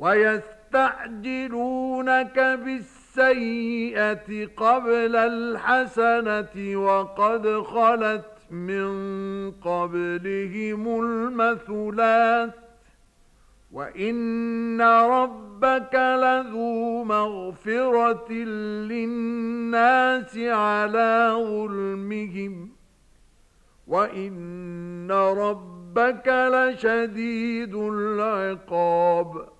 ويستعجلونك بالسيئة قبل الحسنة وقد خلت من قبلهم المثلات وَإِنَّ رَبَّكَ لَذُو مَغْفِرَةٍ لِلنَّاسِ عَلَى ظُلْمِهِمْ وَإِنَّ رَبَّكَ لَشَدِيدُ الْعِقَابِ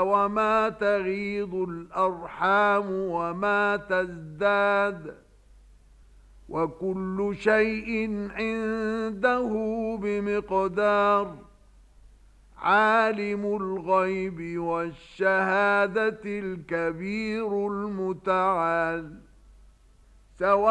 وما تغيض الأرحام وما تزداد وكل شيء عنده بمقدار عالم الغيب والشهادة الكبير المتعال سواء